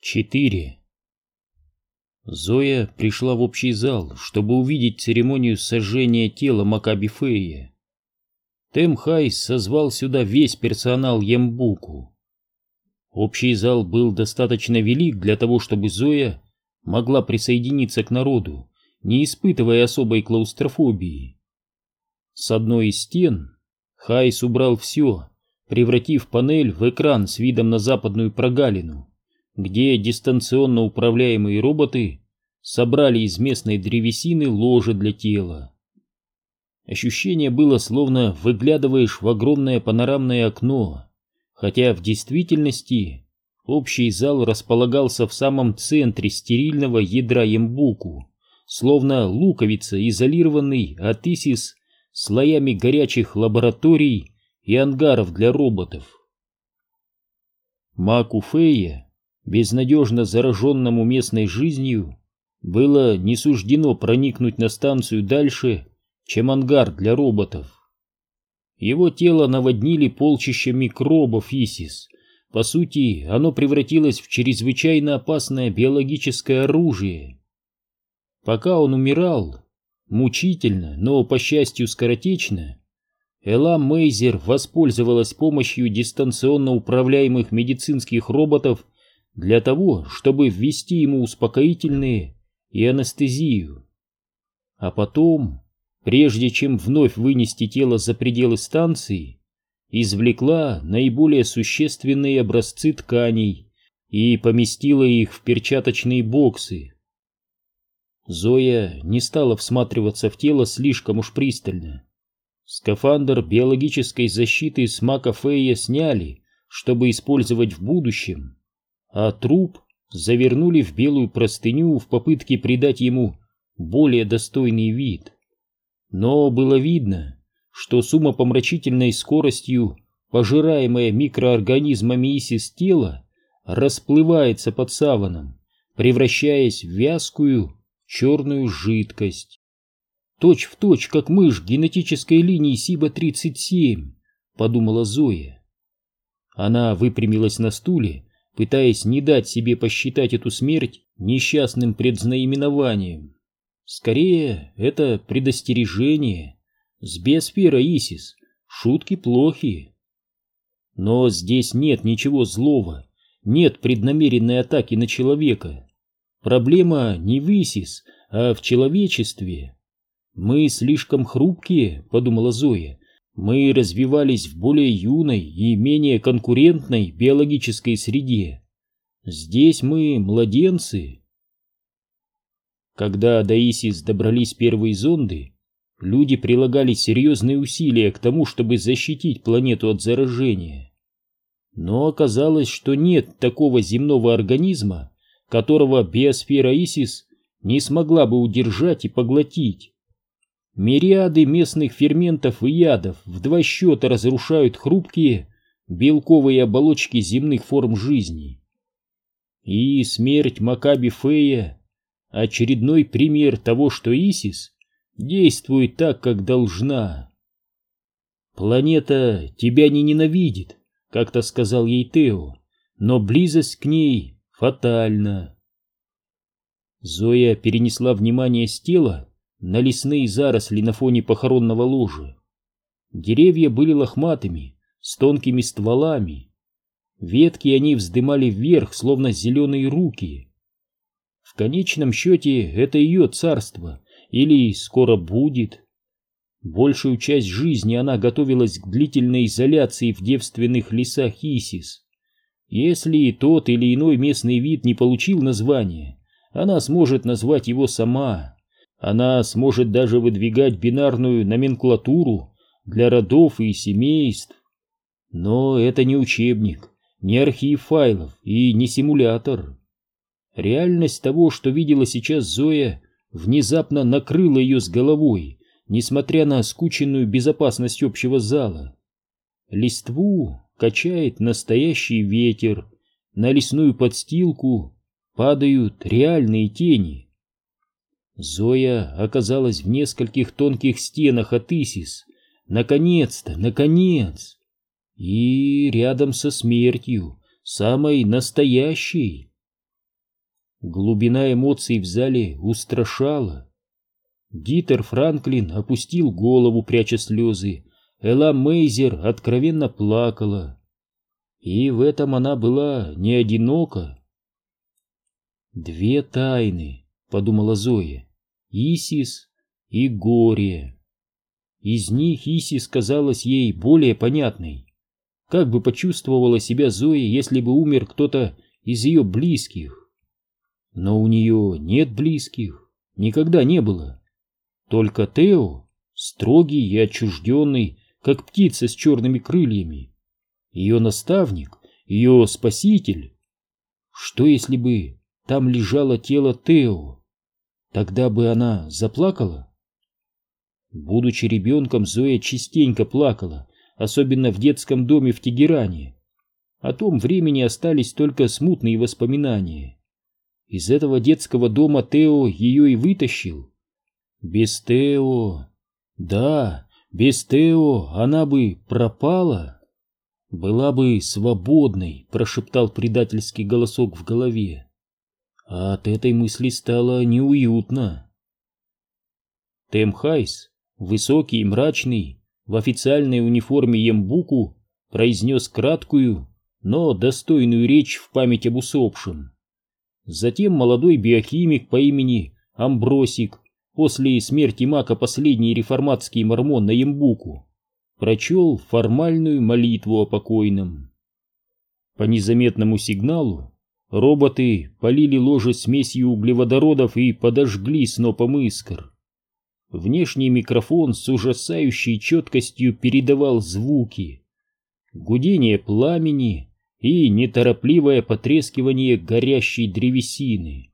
4. Зоя пришла в общий зал, чтобы увидеть церемонию сожжения тела Макаби Фея. Тем Хайс созвал сюда весь персонал Ембуку. Общий зал был достаточно велик для того, чтобы Зоя могла присоединиться к народу, не испытывая особой клаустрофобии. С одной из стен Хайс убрал все, превратив панель в экран с видом на западную прогалину где дистанционно управляемые роботы собрали из местной древесины ложе для тела. Ощущение было, словно выглядываешь в огромное панорамное окно, хотя в действительности общий зал располагался в самом центре стерильного ядра Ембуку, словно луковица, изолированный от ИСИС слоями горячих лабораторий и ангаров для роботов. Маку Фея безнадежно зараженному местной жизнью, было не суждено проникнуть на станцию дальше, чем ангар для роботов. Его тело наводнили полчища микробов ИСИС. По сути, оно превратилось в чрезвычайно опасное биологическое оружие. Пока он умирал, мучительно, но, по счастью, скоротечно, Элам Мейзер воспользовалась помощью дистанционно управляемых медицинских роботов для того, чтобы ввести ему успокоительные и анестезию. А потом, прежде чем вновь вынести тело за пределы станции, извлекла наиболее существенные образцы тканей и поместила их в перчаточные боксы. Зоя не стала всматриваться в тело слишком уж пристально. Скафандр биологической защиты с Мака Фея сняли, чтобы использовать в будущем а труп завернули в белую простыню в попытке придать ему более достойный вид. Но было видно, что с умопомрачительной скоростью пожираемое микроорганизмами ИСИС тело расплывается под саваном, превращаясь в вязкую черную жидкость. Точь в точь, как мышь генетической линии Сиба-37, подумала Зоя. Она выпрямилась на стуле пытаясь не дать себе посчитать эту смерть несчастным предзнаименованием. Скорее, это предостережение. С биосфера Исис шутки плохи. Но здесь нет ничего злого, нет преднамеренной атаки на человека. Проблема не в Исис, а в человечестве. Мы слишком хрупкие, подумала Зоя, мы развивались в более юной и менее конкурентной биологической среде. Здесь мы младенцы. Когда до Исис добрались первые зонды, люди прилагали серьезные усилия к тому, чтобы защитить планету от заражения. Но оказалось, что нет такого земного организма, которого биосфера Исис не смогла бы удержать и поглотить. Мириады местных ферментов и ядов в два счета разрушают хрупкие белковые оболочки земных форм жизни. И смерть Макаби Фея — очередной пример того, что Исис действует так, как должна. «Планета тебя не ненавидит», — как-то сказал ей Тео, «но близость к ней фатальна». Зоя перенесла внимание с тела на лесные заросли на фоне похоронного ложа. Деревья были лохматыми, с тонкими стволами. Ветки они вздымали вверх, словно зеленые руки. В конечном счете это ее царство, или скоро будет. Большую часть жизни она готовилась к длительной изоляции в девственных лесах Исис. Если тот или иной местный вид не получил название, она сможет назвать его сама. Она сможет даже выдвигать бинарную номенклатуру для родов и семейств. Но это не учебник, не архив файлов и не симулятор. Реальность того, что видела сейчас Зоя, внезапно накрыла ее с головой, несмотря на скученную безопасность общего зала. Листву качает настоящий ветер, на лесную подстилку падают реальные тени. Зоя оказалась в нескольких тонких стенах от Исис. Наконец-то, наконец! И рядом со смертью, самой настоящей. Глубина эмоций в зале устрашала. Дитер Франклин опустил голову, пряча слезы. Элла Мейзер откровенно плакала. И в этом она была не одинока. «Две тайны», — подумала Зоя, — «Исис и горе». Из них Исис казалась ей более понятной. Как бы почувствовала себя Зоя, если бы умер кто-то из ее близких? Но у нее нет близких, никогда не было. Только Тео, строгий и отчужденный, как птица с черными крыльями. Ее наставник, ее спаситель. Что если бы там лежало тело Тео? Тогда бы она заплакала? Будучи ребенком, Зоя частенько плакала, особенно в детском доме в Тегеране. О том времени остались только смутные воспоминания. Из этого детского дома Тео ее и вытащил. Без Тео... Да, без Тео она бы пропала. Была бы свободной, прошептал предательский голосок в голове. А от этой мысли стало неуютно. Тем Хайс, высокий и мрачный, в официальной униформе Ембуку, произнес краткую, но достойную речь в память об усопшем. Затем молодой биохимик по имени Амбросик после смерти Мака последний реформатский мормон на Ембуку, прочел формальную молитву о покойном. По незаметному сигналу роботы полили ложе смесью углеводородов и подожгли снопом искр. Внешний микрофон с ужасающей четкостью передавал звуки. Гудение пламени и неторопливое потрескивание горящей древесины.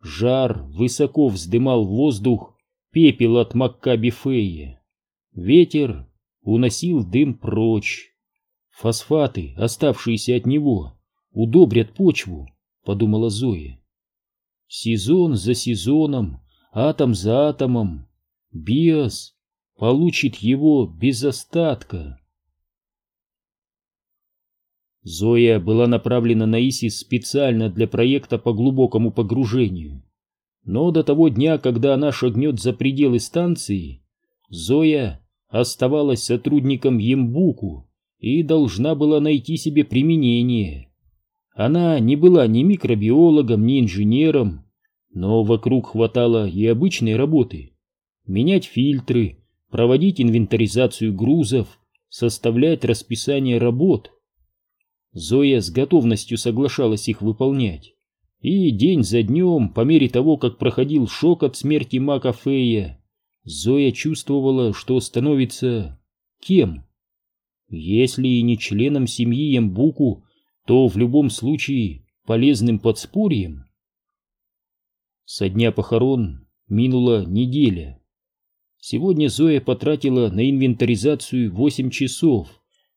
Жар высоко вздымал воздух, пепел от Маккаби Фея. Ветер уносил дым прочь. Фосфаты, оставшиеся от него, удобрят почву, подумала Зоя. Сезон за сезоном, атом за атомом, биос получит его без остатка. Зоя была направлена на ИСИС специально для проекта по глубокому погружению. Но до того дня, когда она шагнет за пределы станции, Зоя оставалась сотрудником Ембуку и должна была найти себе применение. Она не была ни микробиологом, ни инженером, но вокруг хватало и обычной работы. Менять фильтры, проводить инвентаризацию грузов, составлять расписание работ — Зоя с готовностью соглашалась их выполнять. И день за днем, по мере того, как проходил шок от смерти Мака Фея, Зоя чувствовала, что становится кем? Если и не членом семьи Ямбуку, то в любом случае полезным подспорьем. Со дня похорон минула неделя. Сегодня Зоя потратила на инвентаризацию 8 часов,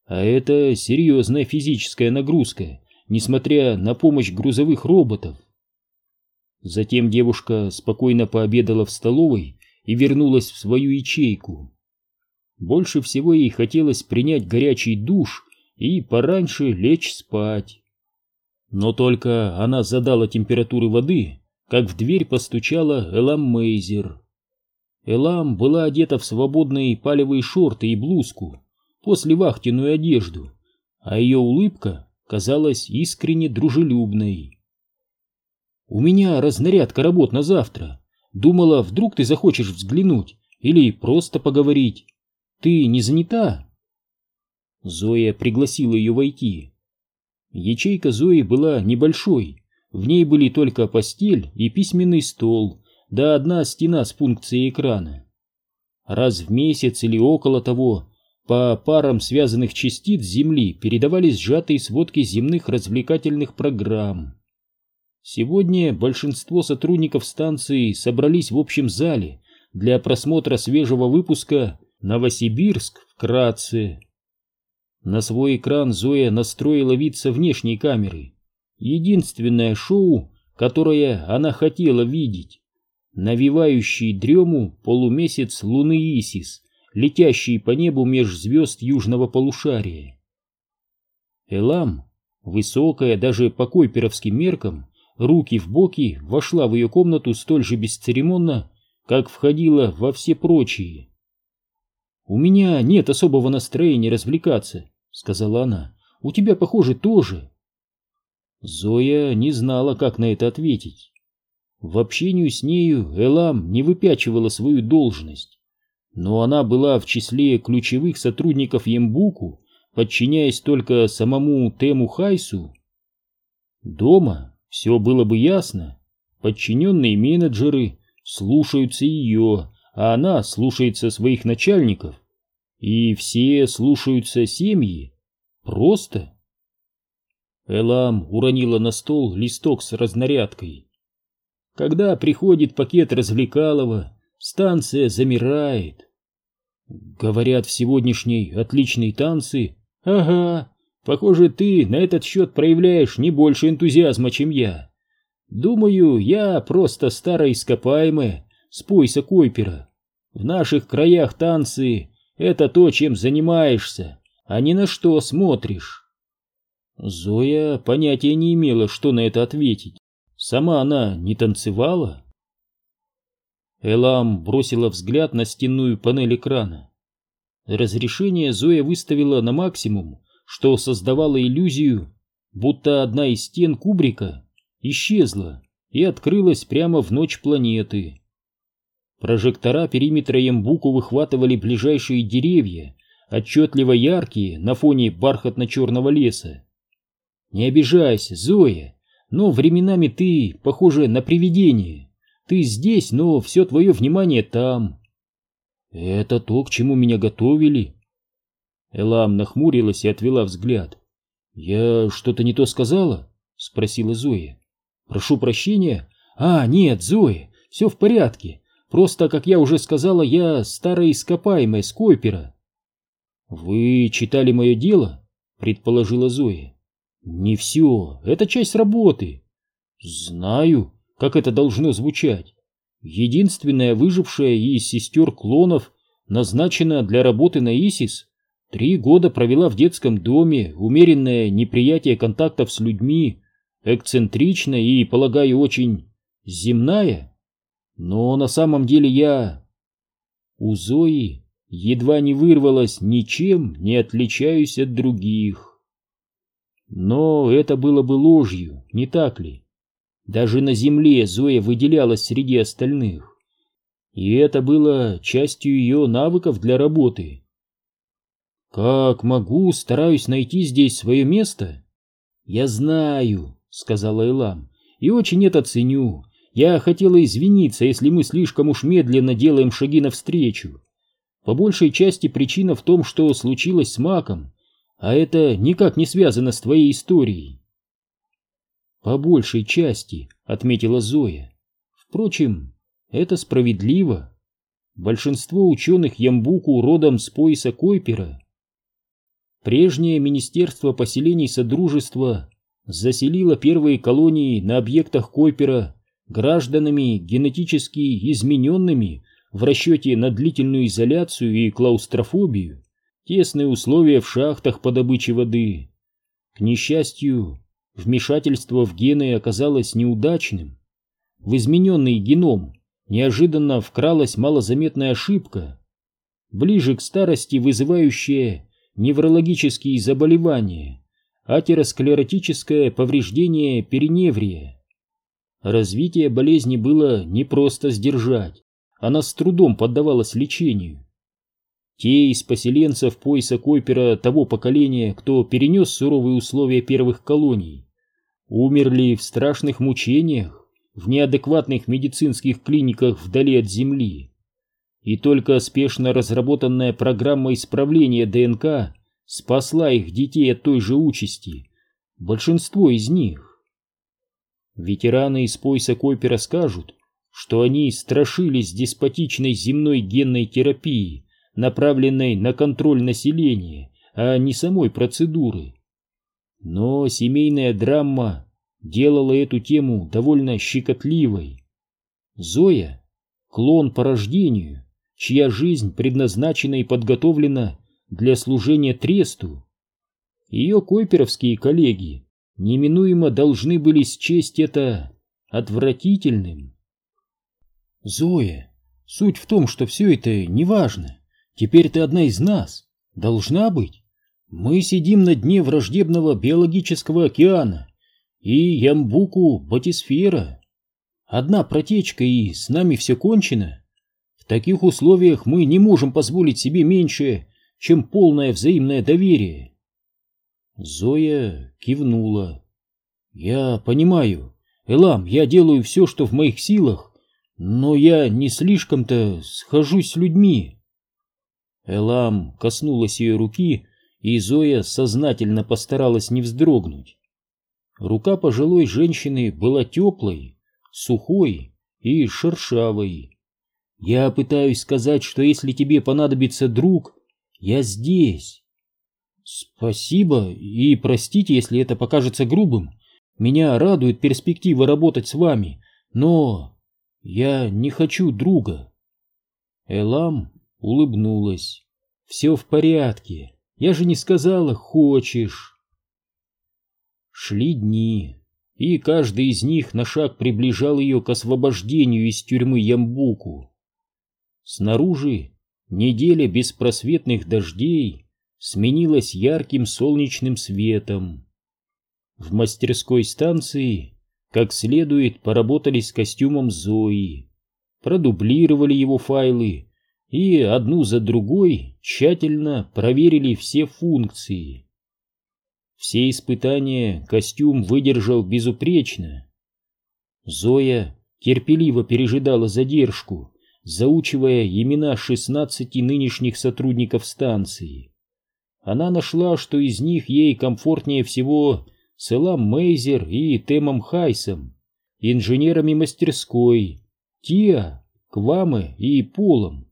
а это серьезная физическая нагрузка, несмотря на помощь грузовых роботов. Затем девушка спокойно пообедала в столовой и вернулась в свою ячейку. Больше всего ей хотелось принять горячий душ и пораньше лечь спать. Но только она задала температуры воды, как в дверь постучала Элам Мейзер. Элам была одета в свободные палевые шорты и блузку, после вахтенную одежду, а ее улыбка казалась искренне дружелюбной. «У меня разнарядка работ на завтра. Думала, вдруг ты захочешь взглянуть или просто поговорить. Ты не занята?» Зоя пригласила ее войти. Ячейка Зои была небольшой, в ней были только постель и письменный стол, да одна стена с функцией экрана. Раз в месяц или около того по парам связанных частиц Земли передавались сжатые сводки земных развлекательных программ. Сегодня большинство сотрудников станции собрались в общем зале для просмотра свежего выпуска «Новосибирск вкратце». На свой экран Зоя настроила вид со внешней камеры. Единственное шоу, которое она хотела видеть. Навивающий дрему полумесяц луны Исис летящие по небу меж звезд южного полушария. Элам, высокая даже по койперовским меркам, руки в боки, вошла в ее комнату столь же бесцеремонно, как входила во все прочие. «У меня нет особого настроения развлекаться», — сказала она. «У тебя, похоже, тоже». Зоя не знала, как на это ответить. В общении с нею Элам не выпячивала свою должность, но она была в числе ключевых сотрудников Ембуку, подчиняясь только самому Тему Хайсу. Дома все было бы ясно. Подчиненные менеджеры слушаются ее, а она слушается своих начальников. И все слушаются семьи. Просто. Элам уронила на стол листок с разнарядкой. Когда приходит пакет развлекалова, станция замирает. Говорят, в сегодняшней отличной танцы... Ага, похоже, ты на этот счет проявляешь не больше энтузиазма, чем я. Думаю, я просто старая ископаемая с пояса Койпера. В наших краях танцы — это то, чем занимаешься, а не на что смотришь. Зоя понятия не имела, что на это ответить. Сама она не танцевала. Элам бросила взгляд на стенную панель экрана. Разрешение Зоя выставила на максимум, что создавало иллюзию, будто одна из стен кубрика исчезла и открылась прямо в ночь планеты. Прожектора периметра Ямбуку выхватывали ближайшие деревья, отчетливо яркие на фоне бархатно-черного леса. Не обижайся, Зоя, но временами ты похожа на привидение. Ты здесь, но все твое внимание там. Это то, к чему меня готовили. Элам нахмурилась и отвела взгляд. Я что-то не то сказала? Спросила Зоя. Прошу прощения. А, нет, Зоя, все в порядке. Просто, как я уже сказала, я старая ископаемая с Койпера. Вы читали мое дело? Предположила Зоя. Не все, это часть работы. Знаю, как это должно звучать. Единственная выжившая из сестер клонов назначена для работы на ИСИС. Три года провела в детском доме, умеренное неприятие контактов с людьми, эксцентричная и, полагаю, очень земная. Но на самом деле я... У Зои едва не вырвалась ничем не отличаюсь от других. Но это было бы ложью, не так ли? Даже на земле Зоя выделялась среди остальных. И это было частью ее навыков для работы. «Как могу, стараюсь найти здесь свое место?» «Я знаю», — сказала Элам, — «и очень это ценю. Я хотела извиниться, если мы слишком уж медленно делаем шаги навстречу. По большей части причина в том, что случилось с Маком, а это никак не связано с твоей историей. По большей части, отметила Зоя. Впрочем, это справедливо. Большинство ученых Ямбуку родом с пояса Койпера. Прежнее Министерство поселений Содружества заселило первые колонии на объектах Койпера гражданами генетически измененными в расчете на длительную изоляцию и клаустрофобию тесные условия в шахтах по добыче воды. К несчастью, вмешательство в гены оказалось неудачным. В измененный геном неожиданно вкралась малозаметная ошибка, ближе к старости вызывающая неврологические заболевания, атеросклеротическое повреждение периневрия. Развитие болезни было непросто сдержать, она с трудом поддавалась лечению. Те из поселенцев пояса Койпера того поколения, кто перенес суровые условия первых колоний, умерли в страшных мучениях, в неадекватных медицинских клиниках вдали от земли. И только спешно разработанная программа исправления ДНК спасла их детей от той же участи, большинство из них. Ветераны из пояса Койпера скажут, что они страшились деспотичной земной генной терапии, направленной на контроль населения, а не самой процедуры. Но семейная драма делала эту тему довольно щекотливой. Зоя — клон по рождению, чья жизнь предназначена и подготовлена для служения тресту. Ее койперовские коллеги неминуемо должны были счесть это отвратительным. Зоя, суть в том, что все это неважно. Теперь ты одна из нас. Должна быть. Мы сидим на дне враждебного биологического океана, и Ямбуку — батисфера. Одна протечка, и с нами все кончено. В таких условиях мы не можем позволить себе меньше, чем полное взаимное доверие. Зоя кивнула. Я понимаю. Элам, я делаю все, что в моих силах, но я не слишком-то схожусь с людьми. Элам коснулась ее руки, и Зоя сознательно постаралась не вздрогнуть. Рука пожилой женщины была теплой, сухой и шершавой. Я пытаюсь сказать, что если тебе понадобится друг, я здесь. Спасибо и простите, если это покажется грубым. Меня радует перспектива работать с вами, но я не хочу друга. Элам улыбнулась. Все в порядке. Я же не сказала «хочешь». Шли дни, и каждый из них на шаг приближал ее к освобождению из тюрьмы Ямбуку. Снаружи неделя беспросветных дождей сменилась ярким солнечным светом. В мастерской станции как следует поработали с костюмом Зои, продублировали его файлы и одну за другой тщательно проверили все функции. Все испытания костюм выдержал безупречно. Зоя терпеливо пережидала задержку, заучивая имена шестнадцати нынешних сотрудников станции. Она нашла, что из них ей комфортнее всего с Элам Мейзер и Темом Хайсом, инженерами мастерской, Тиа, Кваме и Полом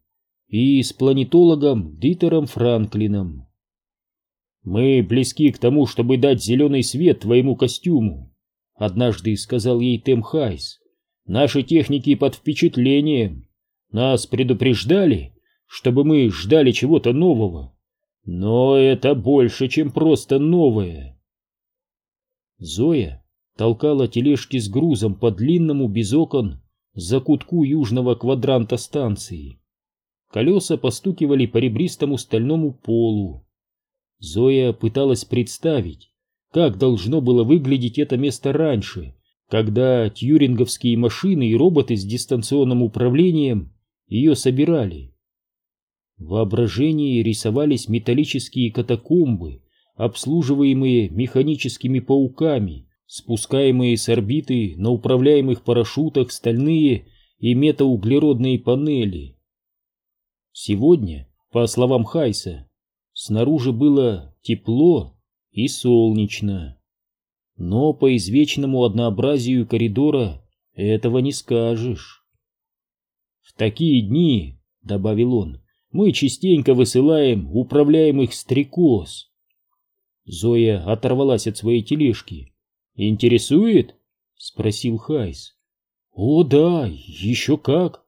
и с планетологом Дитером Франклином. «Мы близки к тому, чтобы дать зеленый свет твоему костюму», — однажды сказал ей Тем Хайс. «Наши техники под впечатлением. Нас предупреждали, чтобы мы ждали чего-то нового. Но это больше, чем просто новое». Зоя толкала тележки с грузом по длинному без окон закутку южного квадранта станции. Колеса постукивали по ребристому стальному полу. Зоя пыталась представить, как должно было выглядеть это место раньше, когда тьюринговские машины и роботы с дистанционным управлением ее собирали. Воображении рисовались металлические катакомбы, обслуживаемые механическими пауками, спускаемые с орбиты на управляемых парашютах стальные и метауглеродные панели. Сегодня, по словам Хайса, снаружи было тепло и солнечно. Но по извечному однообразию коридора этого не скажешь. В такие дни, — добавил он, — мы частенько высылаем управляемых стрекоз. Зоя оторвалась от своей тележки. «Интересует?» — спросил Хайс. «О, да, еще как!»